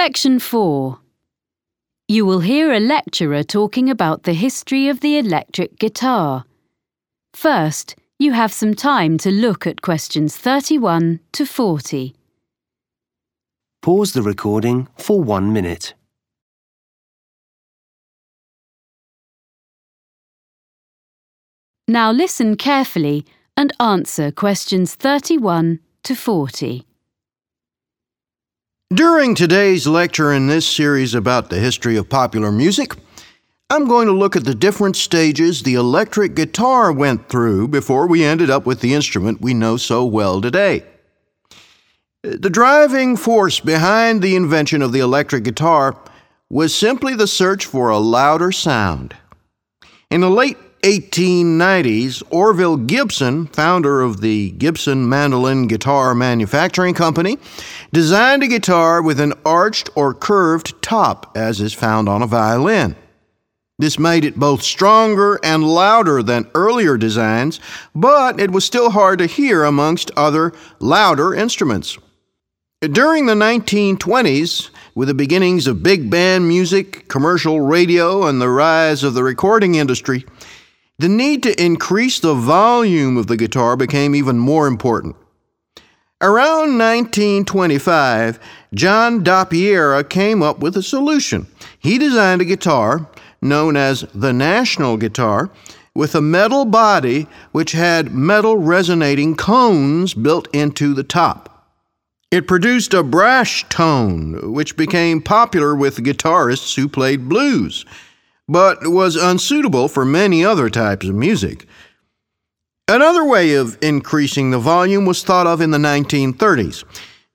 Section 4. You will hear a lecturer talking about the history of the electric guitar. First, you have some time to look at questions 31 to 40. Pause the recording for one minute. Now listen carefully and answer questions 31 to 40. During today's lecture in this series about the history of popular music, I'm going to look at the different stages the electric guitar went through before we ended up with the instrument we know so well today. The driving force behind the invention of the electric guitar was simply the search for a louder sound. In the late 1890s, Orville Gibson, founder of the Gibson Mandolin Guitar Manufacturing Company, designed a guitar with an arched or curved top, as is found on a violin. This made it both stronger and louder than earlier designs, but it was still hard to hear amongst other louder instruments. During the 1920s, with the beginnings of big band music, commercial radio, and the rise of the recording industry, the need to increase the volume of the guitar became even more important. Around 1925, John Dopyera came up with a solution. He designed a guitar known as the National Guitar with a metal body which had metal resonating cones built into the top. It produced a brash tone, which became popular with guitarists who played blues but was unsuitable for many other types of music. Another way of increasing the volume was thought of in the 1930s.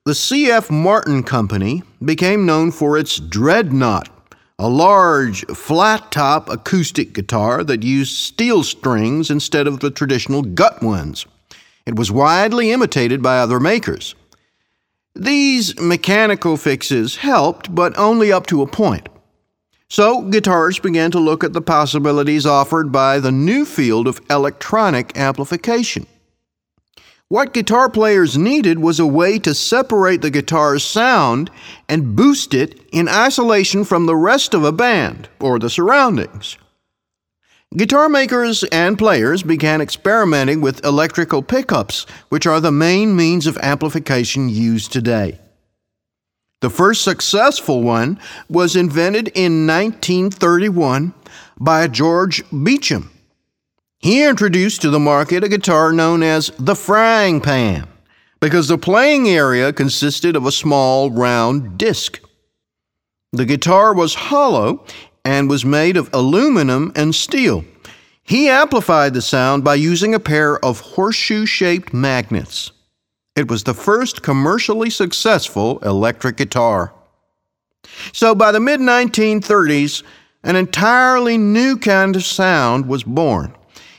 The C.F. Martin Company became known for its Dreadnought, a large, flat top acoustic guitar that used steel strings instead of the traditional gut ones. It was widely imitated by other makers. These mechanical fixes helped, but only up to a point. So, guitarists began to look at the possibilities offered by the new field of electronic amplification. What guitar players needed was a way to separate the guitar's sound and boost it in isolation from the rest of a band or the surroundings. Guitar makers and players began experimenting with electrical pickups, which are the main means of amplification used today. The first successful one was invented in 1931 by George Beauchamp. He introduced to the market a guitar known as the frying pan because the playing area consisted of a small round disc. The guitar was hollow and was made of aluminum and steel. He amplified the sound by using a pair of horseshoe shaped magnets. It was the first commercially successful electric guitar. So by the mid 1930s, an entirely new kind of sound was born.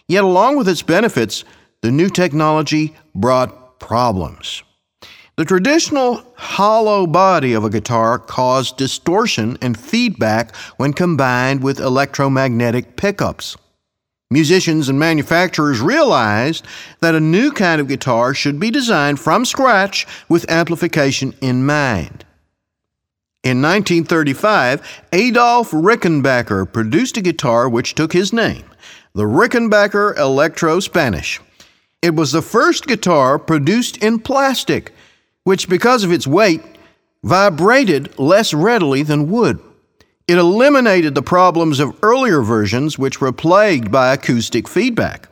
Yet, along with its benefits, the new technology brought problems. The traditional hollow body of a guitar caused distortion and feedback when combined with electromagnetic pickups. Musicians and manufacturers realized that a new kind of guitar should be designed from scratch with amplification in mind. In 1935, Adolf Rickenbacker produced a guitar which took his name, the Rickenbacker Electro Spanish. It was the first guitar produced in plastic, which, because of its weight, vibrated less readily than wood. It eliminated the problems of earlier versions, which were plagued by acoustic feedback.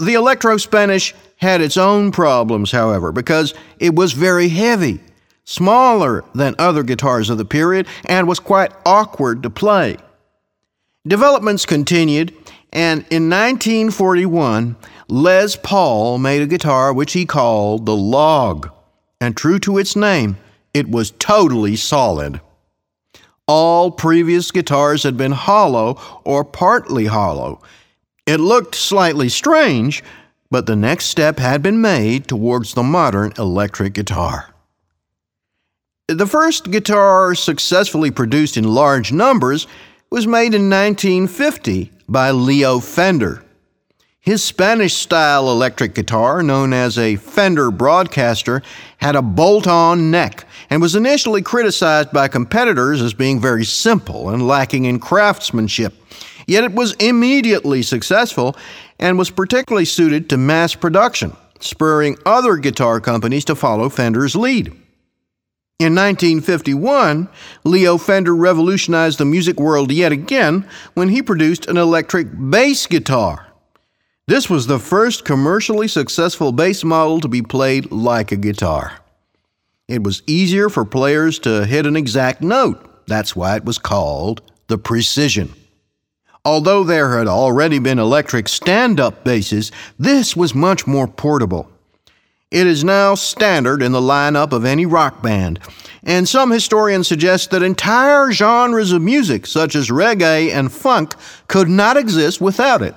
The Electro Spanish had its own problems, however, because it was very heavy, smaller than other guitars of the period, and was quite awkward to play. Developments continued, and in 1941, Les Paul made a guitar which he called the Log, and true to its name, it was totally solid. All previous guitars had been hollow or partly hollow. It looked slightly strange, but the next step had been made towards the modern electric guitar. The first guitar successfully produced in large numbers was made in 1950 by Leo Fender. His Spanish style electric guitar, known as a Fender Broadcaster, had a bolt on neck and was initially criticized by competitors as being very simple and lacking in craftsmanship. Yet it was immediately successful and was particularly suited to mass production, spurring other guitar companies to follow Fender's lead. In 1951, Leo Fender revolutionized the music world yet again when he produced an electric bass guitar. This was the first commercially successful bass model to be played like a guitar. It was easier for players to hit an exact note. That's why it was called the Precision. Although there had already been electric stand up basses, this was much more portable. It is now standard in the lineup of any rock band, and some historians suggest that entire genres of music, such as reggae and funk, could not exist without it.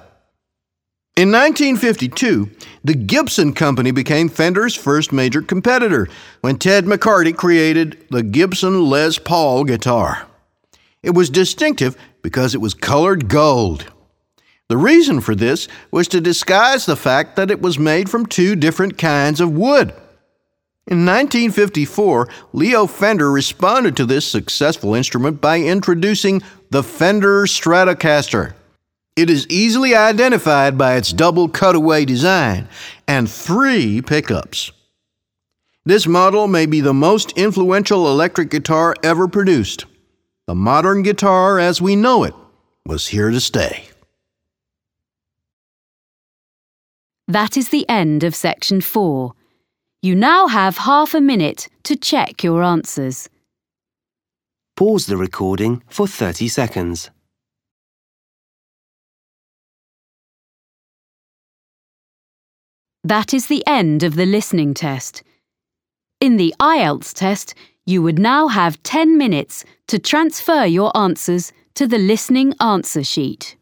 In 1952, the Gibson Company became Fender's first major competitor when Ted McCarty created the Gibson Les Paul guitar. It was distinctive because it was colored gold. The reason for this was to disguise the fact that it was made from two different kinds of wood. In 1954, Leo Fender responded to this successful instrument by introducing the Fender Stratocaster. It is easily identified by its double cutaway design and three pickups. This model may be the most influential electric guitar ever produced. The modern guitar as we know it was here to stay. That is the end of section 4. You now have half a minute to check your answers. Pause the recording for 30 seconds. That is the end of the listening test. In the IELTS test, you would now have 10 minutes to transfer your answers to the listening answer sheet.